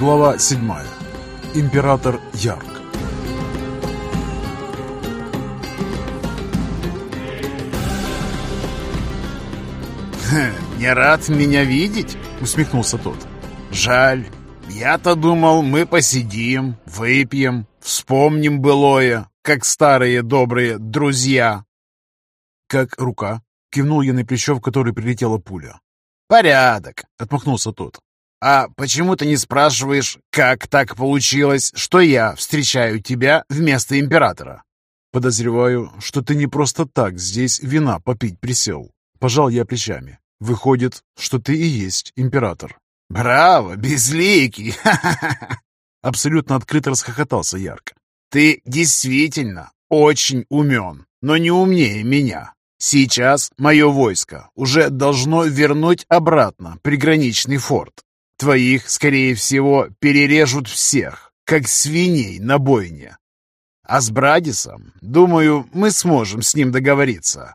Глава 7. Император Ярк. «Не рад меня видеть?» — усмехнулся тот. «Жаль. Я-то думал, мы посидим, выпьем, вспомним былое, как старые добрые друзья». «Как рука?» — кивнул я на плечо, в который прилетела пуля. «Порядок», — отмахнулся тот. «А почему ты не спрашиваешь, как так получилось, что я встречаю тебя вместо императора?» «Подозреваю, что ты не просто так здесь вина попить присел». Пожал я плечами. «Выходит, что ты и есть император». «Браво, безликий!» Абсолютно открыто расхохотался ярко. «Ты действительно очень умен, но не умнее меня. Сейчас мое войско уже должно вернуть обратно приграничный форт. Твоих, скорее всего, перережут всех, как свиней на бойне. А с Брадисом, думаю, мы сможем с ним договориться.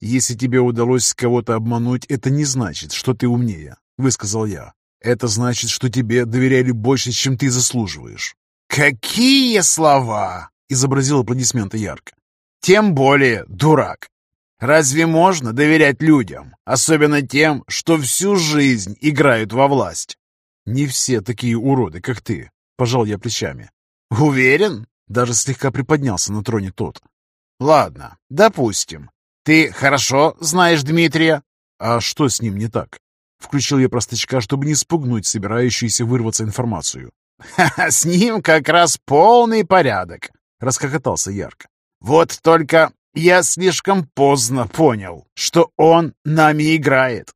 Если тебе удалось кого-то обмануть, это не значит, что ты умнее, высказал я. Это значит, что тебе доверяли больше, чем ты заслуживаешь. «Какие слова!» — изобразил аплодисменты ярко. «Тем более дурак. Разве можно доверять людям, особенно тем, что всю жизнь играют во власть?» «Не все такие уроды, как ты», — пожал я плечами. «Уверен?» — даже слегка приподнялся на троне тот. «Ладно, допустим. Ты хорошо знаешь Дмитрия?» «А что с ним не так?» Включил я простачка, чтобы не спугнуть собирающуюся вырваться информацию. «Ха-ха, с ним как раз полный порядок!» — расхохотался ярко. «Вот только я слишком поздно понял, что он нами играет».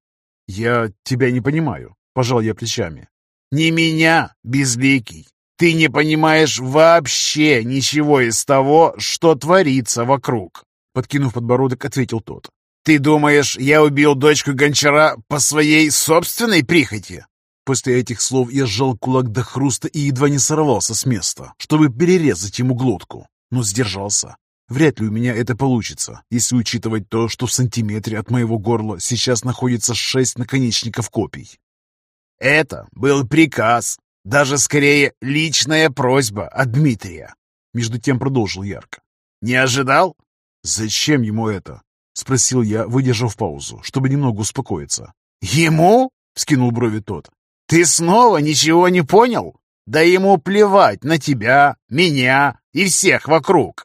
«Я тебя не понимаю», — пожал я плечами. «Не меня, безликий. Ты не понимаешь вообще ничего из того, что творится вокруг», — подкинув подбородок, ответил тот. «Ты думаешь, я убил дочку гончара по своей собственной прихоти?» После этих слов я сжал кулак до хруста и едва не сорвался с места, чтобы перерезать ему глотку, но сдержался. Вряд ли у меня это получится, если учитывать то, что в сантиметре от моего горла сейчас находится шесть наконечников копий. «Это был приказ, даже скорее личная просьба от Дмитрия», между тем продолжил Ярко. «Не ожидал?» «Зачем ему это?» Спросил я, выдержав паузу, чтобы немного успокоиться. «Ему?» — вскинул брови тот. «Ты снова ничего не понял? Да ему плевать на тебя, меня и всех вокруг.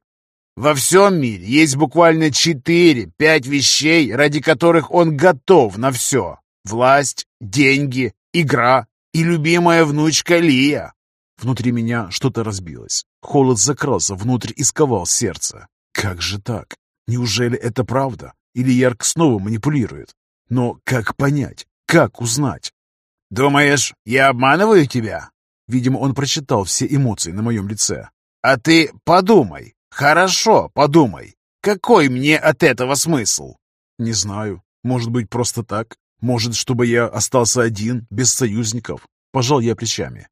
Во всем мире есть буквально четыре-пять вещей, ради которых он готов на все. Власть, деньги, игра и любимая внучка Лия». Внутри меня что-то разбилось. Холод закрался внутрь и сковал сердце. Как же так? Неужели это правда? Или Ярк снова манипулирует? Но как понять? Как узнать? «Думаешь, я обманываю тебя?» Видимо, он прочитал все эмоции на моем лице. «А ты подумай, хорошо подумай. Какой мне от этого смысл?» «Не знаю. Может быть, просто так? Может, чтобы я остался один, без союзников?» Пожал я плечами.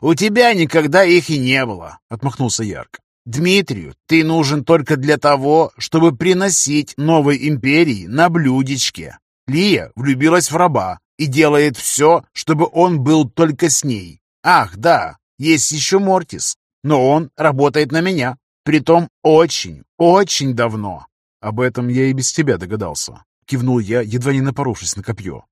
«У тебя никогда их и не было», — отмахнулся Ярк. Дмитрию ты нужен только для того, чтобы приносить новой империи на блюдечке. Лия влюбилась в раба и делает все, чтобы он был только с ней. Ах, да, есть еще Мортис, но он работает на меня, притом очень, очень давно. Об этом я и без тебя догадался. Кивнул я, едва не напоровшись на копье.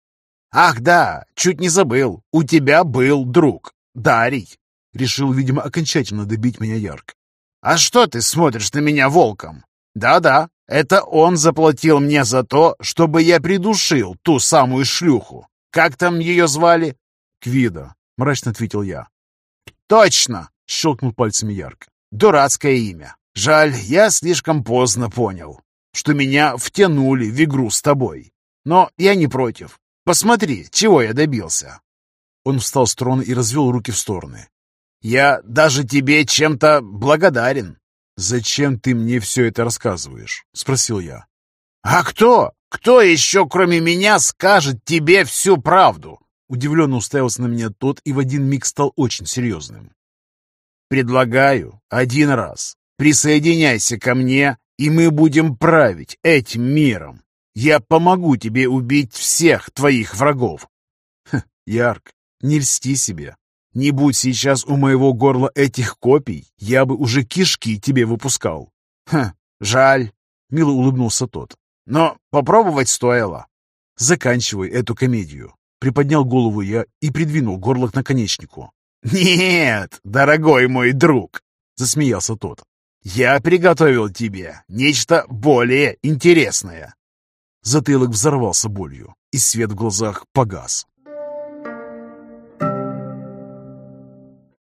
Ах, да, чуть не забыл, у тебя был друг, Дарий. Решил, видимо, окончательно добить меня ярко. «А что ты смотришь на меня волком?» «Да-да, это он заплатил мне за то, чтобы я придушил ту самую шлюху. Как там ее звали?» «Квида», — мрачно ответил я. «Точно!» — щелкнул пальцами ярко. «Дурацкое имя. Жаль, я слишком поздно понял, что меня втянули в игру с тобой. Но я не против. Посмотри, чего я добился». Он встал с трона и развел руки в стороны. Я даже тебе чем-то благодарен. Зачем ты мне все это рассказываешь? Спросил я. А кто? Кто еще, кроме меня, скажет тебе всю правду? Удивленно уставился на меня тот и в один миг стал очень серьезным. Предлагаю один раз. Присоединяйся ко мне, и мы будем править этим миром. Я помогу тебе убить всех твоих врагов. Ха, Ярк, не льсти себе. Не будь сейчас у моего горла этих копий, я бы уже кишки тебе выпускал. Хм, жаль, мило улыбнулся тот. Но попробовать стоило. Заканчивай эту комедию. Приподнял голову я и придвинул горло к наконечнику. «Нет, дорогой мой друг!» — засмеялся тот. «Я приготовил тебе нечто более интересное!» Затылок взорвался болью, и свет в глазах погас.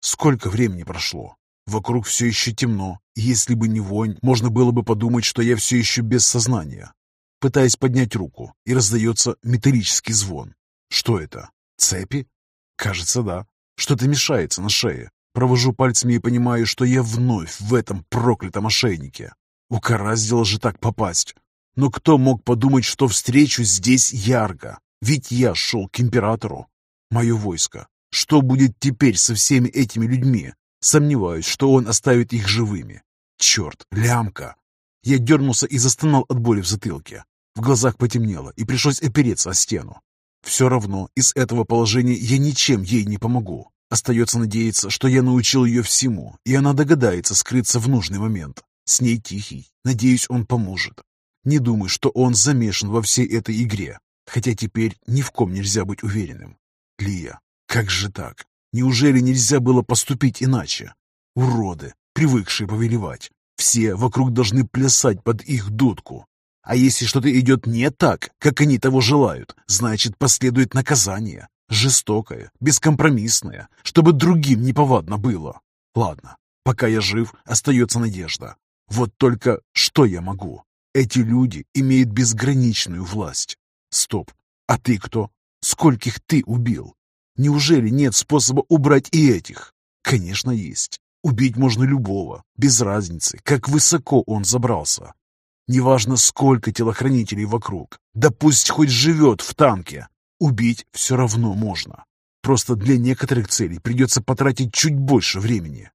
Сколько времени прошло? Вокруг все еще темно, и если бы не вонь, можно было бы подумать, что я все еще без сознания. Пытаясь поднять руку, и раздается металлический звон. Что это? Цепи? Кажется, да. Что-то мешается на шее. Провожу пальцами и понимаю, что я вновь в этом проклятом ошейнике. Укораздило же так попасть. Но кто мог подумать, что встречу здесь ярко? Ведь я шел к императору. Мое войско. Что будет теперь со всеми этими людьми? Сомневаюсь, что он оставит их живыми. Черт, лямка! Я дернулся и застонал от боли в затылке. В глазах потемнело, и пришлось опереться о стену. Все равно из этого положения я ничем ей не помогу. Остается надеяться, что я научил ее всему, и она догадается скрыться в нужный момент. С ней тихий. Надеюсь, он поможет. Не думаю, что он замешан во всей этой игре, хотя теперь ни в ком нельзя быть уверенным. Лия, как же так? Неужели нельзя было поступить иначе? Уроды, привыкшие повелевать. Все вокруг должны плясать под их дудку. А если что-то идет не так, как они того желают, значит, последует наказание. Жестокое, бескомпромиссное, чтобы другим неповадно было. Ладно, пока я жив, остается надежда. Вот только что я могу? Эти люди имеют безграничную власть. Стоп, а ты кто? Скольких ты убил? Неужели нет способа убрать и этих? Конечно, есть. Убить можно любого, без разницы, как высоко он забрался. Неважно, сколько телохранителей вокруг. Да пусть хоть живет в танке. Убить все равно можно. Просто для некоторых целей придется потратить чуть больше времени.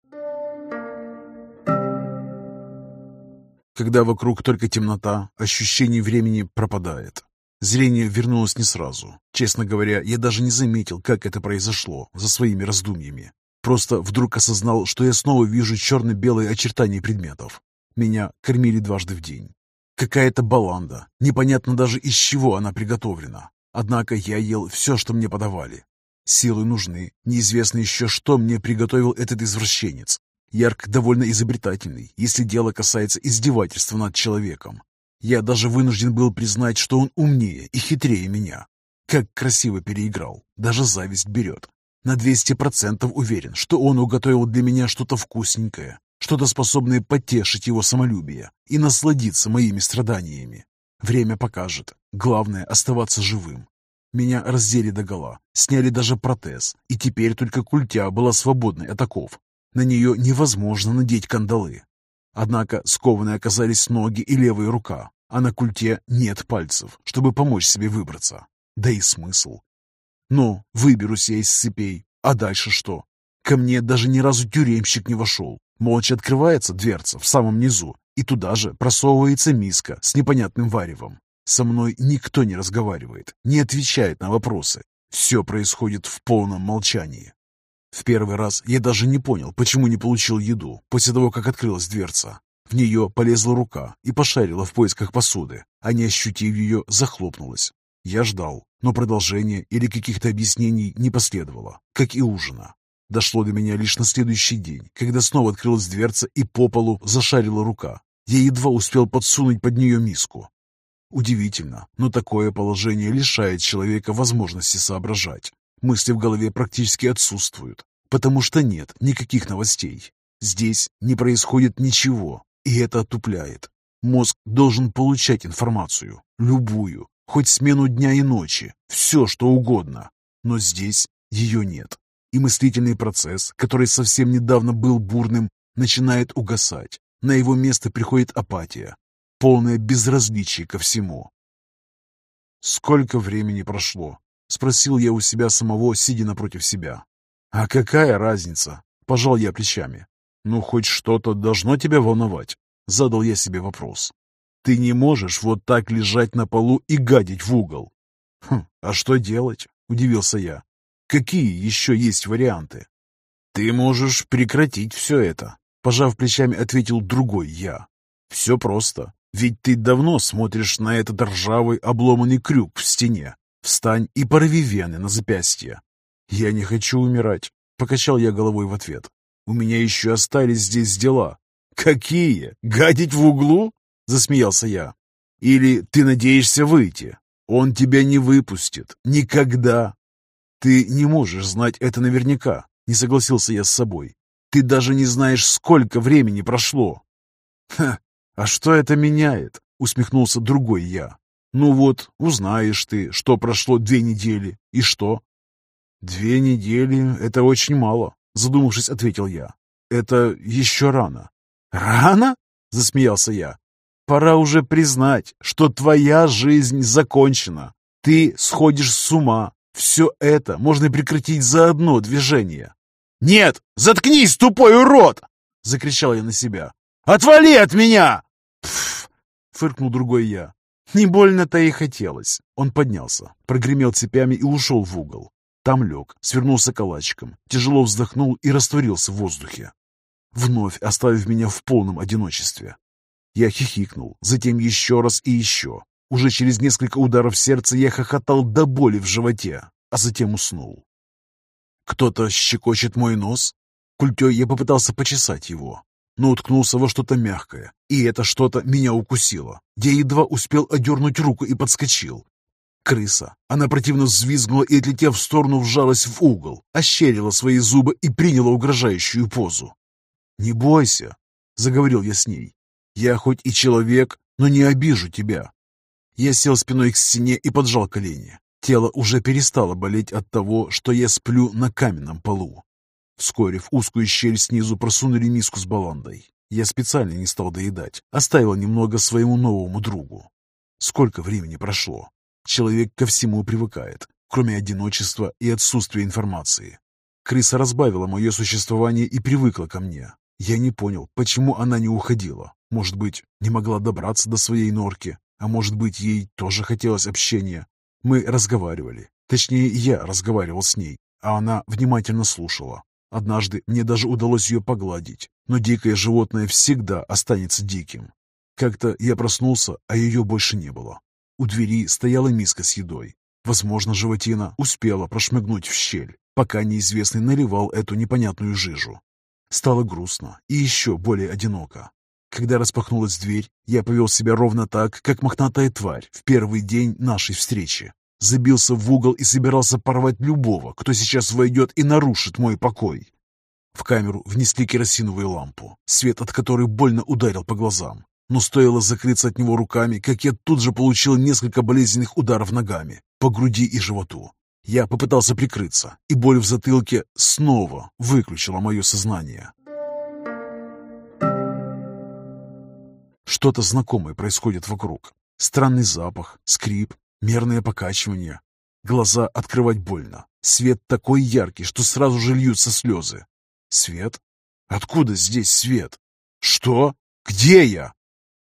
Когда вокруг только темнота, ощущение времени пропадает. Зрение вернулось не сразу. Честно говоря, я даже не заметил, как это произошло, за своими раздумьями. Просто вдруг осознал, что я снова вижу черно-белые очертания предметов. Меня кормили дважды в день. Какая-то баланда. Непонятно даже из чего она приготовлена. Однако я ел все, что мне подавали. Силы нужны. Неизвестно еще, что мне приготовил этот извращенец. Ярк довольно изобретательный, если дело касается издевательства над человеком. Я даже вынужден был признать, что он умнее и хитрее меня. Как красиво переиграл. Даже зависть берет. На 200% уверен, что он уготовил для меня что-то вкусненькое, что-то способное потешить его самолюбие и насладиться моими страданиями. Время покажет. Главное – оставаться живым. Меня раздели догола, сняли даже протез, и теперь только культя была свободной от оков. На нее невозможно надеть кандалы. Однако скованные оказались ноги и левая рука, а на культе нет пальцев, чтобы помочь себе выбраться. Да и смысл. Ну, выберусь я из цепей, а дальше что? Ко мне даже ни разу тюремщик не вошел. Молча открывается дверца в самом низу, и туда же просовывается миска с непонятным варевом. Со мной никто не разговаривает, не отвечает на вопросы. Все происходит в полном молчании. В первый раз я даже не понял, почему не получил еду после того, как открылась дверца. В нее полезла рука и пошарила в поисках посуды, а не ощутив ее, захлопнулась. Я ждал, но продолжения или каких-то объяснений не последовало, как и ужина. Дошло до меня лишь на следующий день, когда снова открылась дверца и по полу зашарила рука. Я едва успел подсунуть под нее миску. Удивительно, но такое положение лишает человека возможности соображать. Мысли в голове практически отсутствуют, потому что нет никаких новостей. Здесь не происходит ничего, и это отупляет. Мозг должен получать информацию, любую, хоть смену дня и ночи, все что угодно. Но здесь ее нет и мыслительный процесс, который совсем недавно был бурным, начинает угасать. На его место приходит апатия, полное безразличие ко всему. «Сколько времени прошло?» — спросил я у себя самого, сидя напротив себя. «А какая разница?» — пожал я плечами. «Ну, хоть что-то должно тебя волновать?» — задал я себе вопрос. «Ты не можешь вот так лежать на полу и гадить в угол». «Хм, а что делать?» — удивился я. Какие еще есть варианты? «Ты можешь прекратить все это», — пожав плечами, ответил другой я. «Все просто. Ведь ты давно смотришь на этот ржавый обломанный крюк в стене. Встань и порви вены на запястье». «Я не хочу умирать», — покачал я головой в ответ. «У меня еще остались здесь дела». «Какие? Гадить в углу?» — засмеялся я. «Или ты надеешься выйти? Он тебя не выпустит. Никогда. Ты не можешь знать это наверняка. Не согласился я с собой. Ты даже не знаешь, сколько времени прошло. Ха, а что это меняет? Усмехнулся другой я. Ну вот, узнаешь ты, что прошло две недели. И что? Две недели — это очень мало, задумавшись, ответил я. Это еще рано. Рано? Засмеялся я. Пора уже признать, что твоя жизнь закончена. Ты сходишь с ума. Все это можно прекратить за одно движение. «Нет! Заткнись, тупой урод!» — закричал я на себя. «Отвали от меня!» Фыркнул другой я. Не больно-то и хотелось. Он поднялся, прогремел цепями и ушел в угол. Там лег, свернулся калачиком, тяжело вздохнул и растворился в воздухе, вновь оставив меня в полном одиночестве. Я хихикнул, затем еще раз и еще. Уже через несколько ударов сердца я хохотал до боли в животе, а затем уснул. Кто-то щекочет мой нос. Культей я попытался почесать его, но уткнулся во что-то мягкое, и это что-то меня укусило. Я едва успел одернуть руку и подскочил. Крыса. Она противно взвизгнула и, отлетев в сторону, вжалась в угол, ощерила свои зубы и приняла угрожающую позу. «Не бойся», — заговорил я с ней. «Я хоть и человек, но не обижу тебя». Я сел спиной к стене и поджал колени. Тело уже перестало болеть от того, что я сплю на каменном полу. Вскоре в узкую щель снизу просунули миску с баландой. Я специально не стал доедать, оставил немного своему новому другу. Сколько времени прошло? Человек ко всему привыкает, кроме одиночества и отсутствия информации. Крыса разбавила мое существование и привыкла ко мне. Я не понял, почему она не уходила. Может быть, не могла добраться до своей норки, а может быть, ей тоже хотелось общения, мы разговаривали. Точнее, я разговаривал с ней, а она внимательно слушала. Однажды мне даже удалось ее погладить, но дикое животное всегда останется диким. Как-то я проснулся, а ее больше не было. У двери стояла миска с едой. Возможно, животина успела прошмыгнуть в щель, пока неизвестный наливал эту непонятную жижу. Стало грустно и еще более одиноко. Когда распахнулась дверь, я повел себя ровно так, как мохнатая тварь в первый день нашей встречи. Забился в угол и собирался порвать любого, кто сейчас войдет и нарушит мой покой. В камеру внесли керосиновую лампу, свет от которой больно ударил по глазам. Но стоило закрыться от него руками, как я тут же получил несколько болезненных ударов ногами по груди и животу. Я попытался прикрыться, и боль в затылке снова выключила мое сознание. Что-то знакомое происходит вокруг. Странный запах, скрип, мерное покачивание. Глаза открывать больно. Свет такой яркий, что сразу же льются слезы. Свет? Откуда здесь свет? Что? Где я?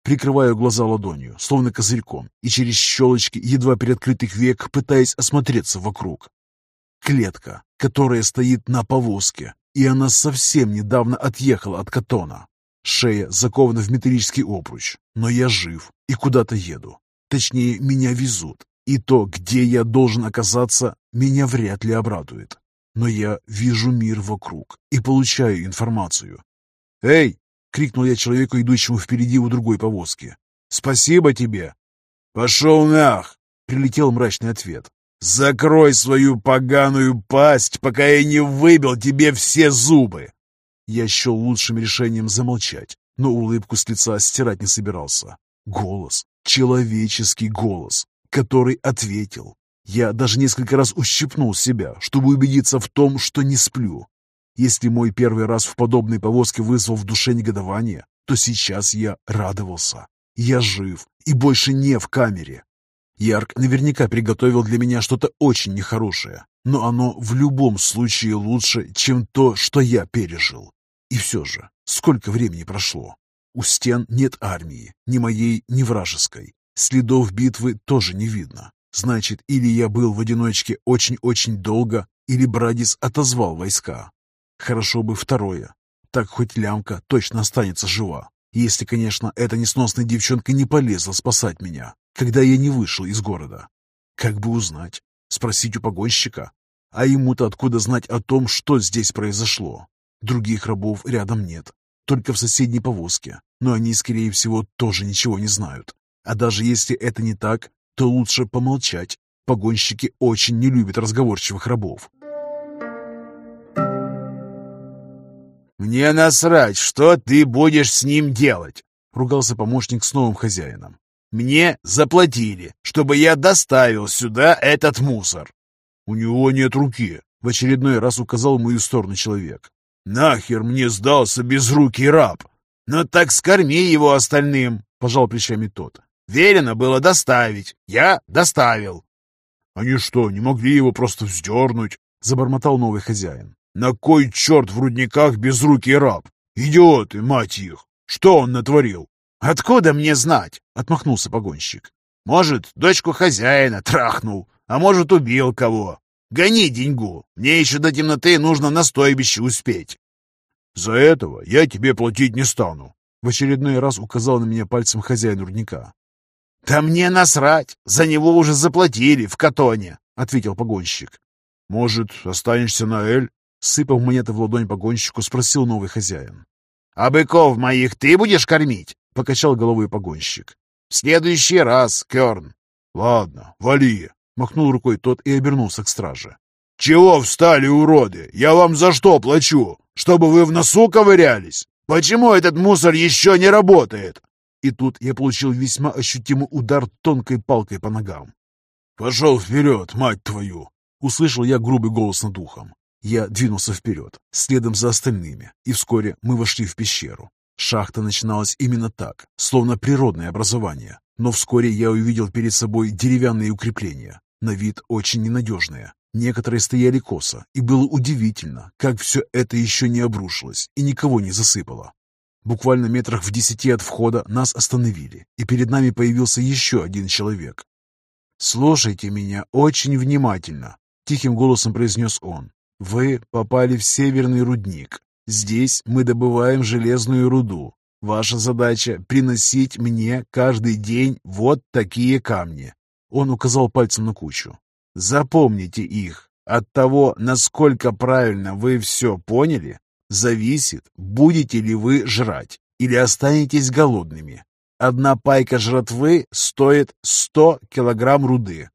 Прикрываю глаза ладонью, словно козырьком, и через щелочки едва приоткрытых век пытаясь осмотреться вокруг. Клетка, которая стоит на повозке, и она совсем недавно отъехала от катона. Шея закована в металлический обруч, но я жив и куда-то еду. Точнее, меня везут, и то, где я должен оказаться, меня вряд ли обрадует. Но я вижу мир вокруг и получаю информацию. «Эй!» — крикнул я человеку, идущему впереди у другой повозки. «Спасибо тебе!» «Пошел нах!» — прилетел мрачный ответ. «Закрой свою поганую пасть, пока я не выбил тебе все зубы!» Я счел лучшим решением замолчать, но улыбку с лица стирать не собирался. Голос, человеческий голос, который ответил. Я даже несколько раз ущипнул себя, чтобы убедиться в том, что не сплю. Если мой первый раз в подобной повозке вызвал в душе негодование, то сейчас я радовался. Я жив и больше не в камере. Ярк наверняка приготовил для меня что-то очень нехорошее, но оно в любом случае лучше, чем то, что я пережил. И все же, сколько времени прошло? У стен нет армии, ни моей, ни вражеской. Следов битвы тоже не видно. Значит, или я был в одиночке очень-очень долго, или Брадис отозвал войска. Хорошо бы второе. Так хоть лямка точно останется жива. Если, конечно, эта несносная девчонка не полезла спасать меня, когда я не вышел из города. Как бы узнать? Спросить у погонщика? А ему-то откуда знать о том, что здесь произошло? Других рабов рядом нет, только в соседней повозке, но они, скорее всего, тоже ничего не знают. А даже если это не так, то лучше помолчать. Погонщики очень не любят разговорчивых рабов. «Мне насрать, что ты будешь с ним делать!» — ругался помощник с новым хозяином. «Мне заплатили, чтобы я доставил сюда этот мусор». «У него нет руки», — в очередной раз указал в мою сторону человек. «Нахер мне сдался безрукий раб? Ну так скорми его остальным!» — пожал плечами тот. «Велено было доставить. Я доставил». «Они что, не могли его просто вздернуть?» — забормотал новый хозяин. «На кой черт в рудниках безрукий раб? Идиоты, мать их! Что он натворил?» «Откуда мне знать?» — отмахнулся погонщик. «Может, дочку хозяина трахнул, а может, убил кого. Гони деньгу. Мне еще до темноты нужно на стойбище успеть. За этого я тебе платить не стану. В очередной раз указал на меня пальцем хозяин рудника. «Да мне насрать! За него уже заплатили в Катоне!» — ответил погонщик. «Может, останешься на Эль?» Сыпав монеты в ладонь погонщику, спросил новый хозяин. «А быков моих ты будешь кормить?» — покачал головой погонщик. «В следующий раз, Керн». «Ладно, вали!» Махнул рукой тот и обернулся к страже. «Чего встали, уроды? Я вам за что плачу? Чтобы вы в носу ковырялись? Почему этот мусор еще не работает?» И тут я получил весьма ощутимый удар тонкой палкой по ногам. «Пошел вперед, мать твою!» Услышал я грубый голос над ухом. Я двинулся вперед, следом за остальными, и вскоре мы вошли в пещеру. Шахта начиналась именно так, словно природное образование, но вскоре я увидел перед собой деревянные укрепления, на вид очень ненадежные. Некоторые стояли косо, и было удивительно, как все это еще не обрушилось и никого не засыпало. Буквально метрах в десяти от входа нас остановили, и перед нами появился еще один человек. «Слушайте меня очень внимательно», — тихим голосом произнес он. «Вы попали в северный рудник. Здесь мы добываем железную руду. Ваша задача — приносить мне каждый день вот такие камни. Он указал пальцем на кучу. «Запомните их. От того, насколько правильно вы все поняли, зависит, будете ли вы жрать или останетесь голодными. Одна пайка жратвы стоит 100 килограмм руды».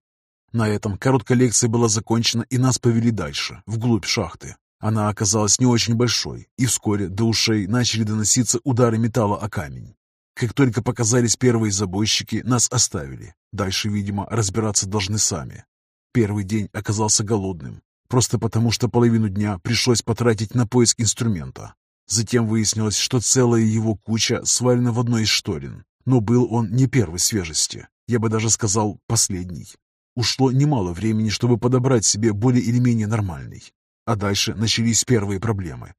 На этом короткая лекция была закончена, и нас повели дальше, вглубь шахты. Она оказалась не очень большой, и вскоре до ушей начали доноситься удары металла о камень. Как только показались первые забойщики, нас оставили. Дальше, видимо, разбираться должны сами. Первый день оказался голодным, просто потому что половину дня пришлось потратить на поиск инструмента. Затем выяснилось, что целая его куча свалена в одной из шторин, но был он не первой свежести, я бы даже сказал, последний. Ушло немало времени, чтобы подобрать себе более или менее нормальный. А дальше начались первые проблемы.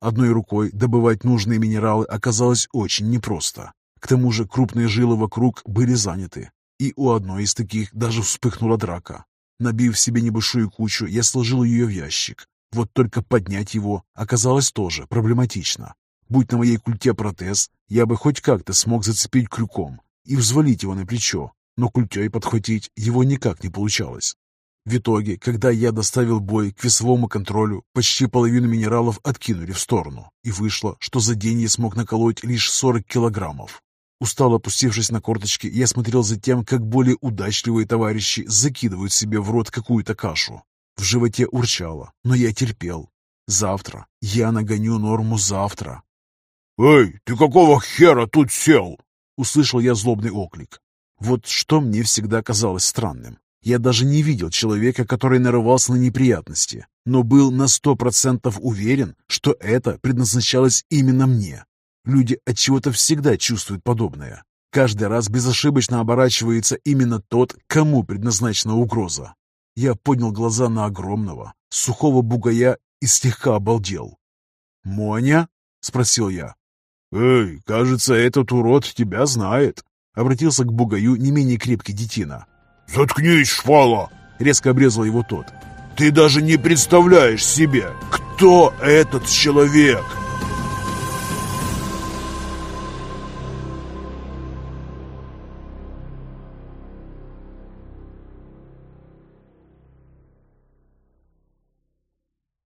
Одной рукой добывать нужные минералы оказалось очень непросто. К тому же крупные жилы вокруг были заняты, и у одной из таких даже вспыхнула драка. Набив себе небольшую кучу, я сложил ее в ящик. Вот только поднять его оказалось тоже проблематично. Будь на моей культе протез, я бы хоть как-то смог зацепить крюком и взвалить его на плечо, но культей подхватить его никак не получалось. В итоге, когда я доставил бой к весовому контролю, почти половину минералов откинули в сторону, и вышло, что за день я смог наколоть лишь 40 килограммов. Устало опустившись на корточки, я смотрел за тем, как более удачливые товарищи закидывают себе в рот какую-то кашу. В животе урчало, но я терпел. Завтра. Я нагоню норму завтра. «Эй, ты какого хера тут сел?» Услышал я злобный оклик. Вот что мне всегда казалось странным. Я даже не видел человека, который нарывался на неприятности, но был на сто процентов уверен, что это предназначалось именно мне. Люди от чего-то всегда чувствуют подобное. Каждый раз безошибочно оборачивается именно тот, кому предназначена угроза. Я поднял глаза на огромного, сухого бугая и слегка обалдел. «Моня?» — спросил я. «Эй, кажется, этот урод тебя знает», — обратился к бугаю не менее крепкий детина. «Заткнись, шпала!» — резко обрезал его тот. «Ты даже не представляешь себе, «Кто этот человек?»